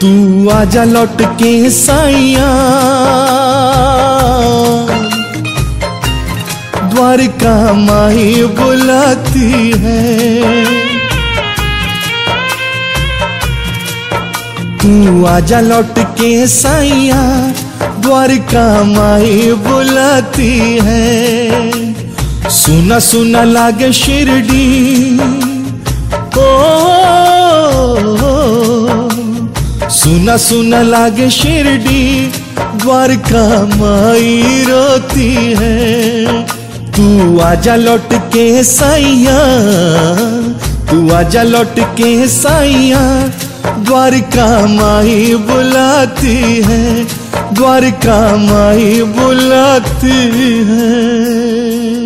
तू आजा लौट के साइया द्वारका माई बुलाती है। तू आजा लौट के साइया द्वारका माई बुलाती है। सुना सुना लागे शिरडी ओ, सुना सुना लागे शिरडी, द्वारका माई रोती है। तू आजा लौट के साइया तू आजा लौट के साइया द्वारका माई बुलाती है, द्वारका माई बुलाती है।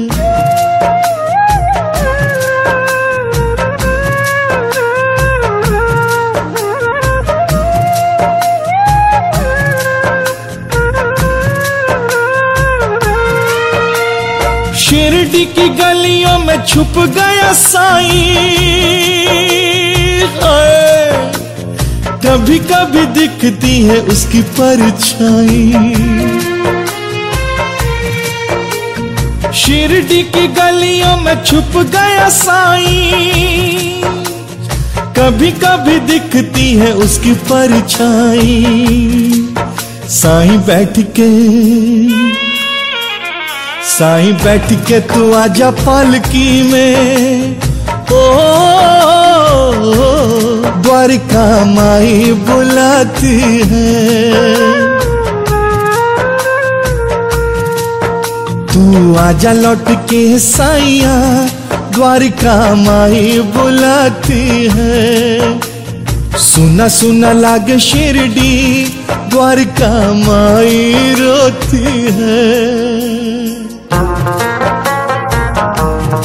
शिरडी की गलियों में छुप गया साई। कभी कभी दिखती है उसकी परछाई। शिरडी की गलियों में छुप गया साई। कभी कभी दिखती है उसकी परछाई। साई बैठ के साईं बैठ के तू आजा पालकी में। ओ द्वारका माई बुलाती है। तू आजा लौट के साइया द्वारका माई बुलाती है। सुना सुना लागे शिरडी, द्वारका माई रोती है। तुम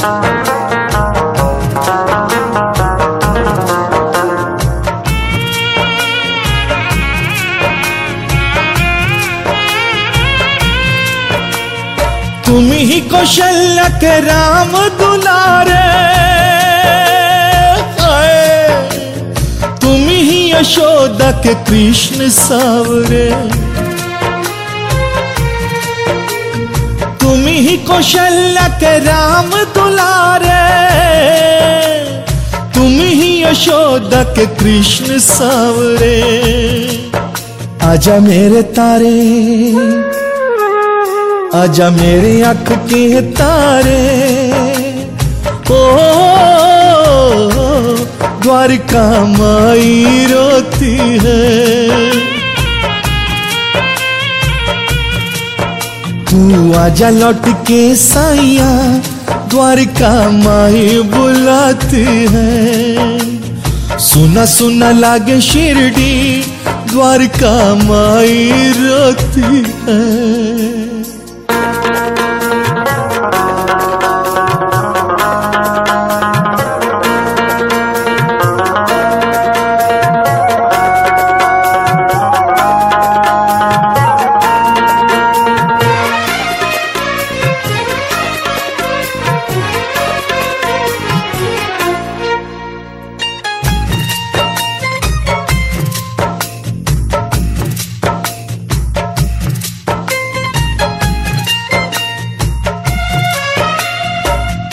ही कौशल्य के राम दुलारे। तुम ही यशोदा के कृष्ण सावरे। तुम ही कौशल्य के राम यशोदा के कृष्ण सावरे, आजा मेरे तारे, आजा मेरे आँख के तारे। ओ, द्वारका माई रोती है। तू आजा लौट के साइया द्वारका माई बुलाती है। सुना सुना लागे शिरडी द्वारका माई रोती है।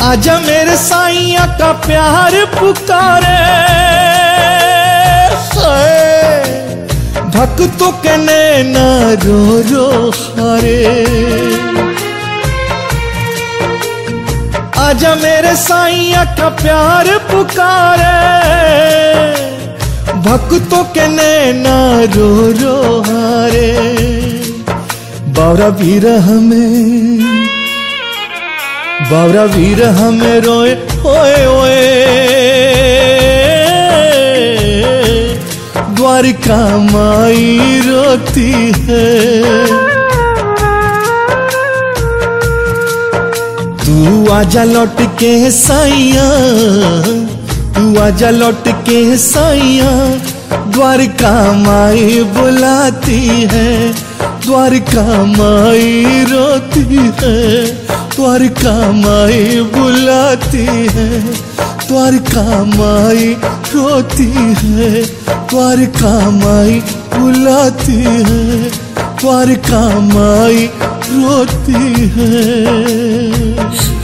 आजा मेरे साइया का प्यार पुकारे। भक्तों के नैना रो रो हारे। आजा मेरे साइया का प्यार पुकारे। भक्तों के नैना रो रो हारे। बावरा वीर हमें बावरा वीर हमें रोए, ओए ओए। द्वारका माई रोती है। तू आजा लौट के साइया तू आजा लौट के साइया द्वारका माई बुलाती है, द्वारका माई रोती है। द्वारका माई बुलाती है द्वारका माई रोती है द्वारका माई बुलाती है द्वारका माई रोती है।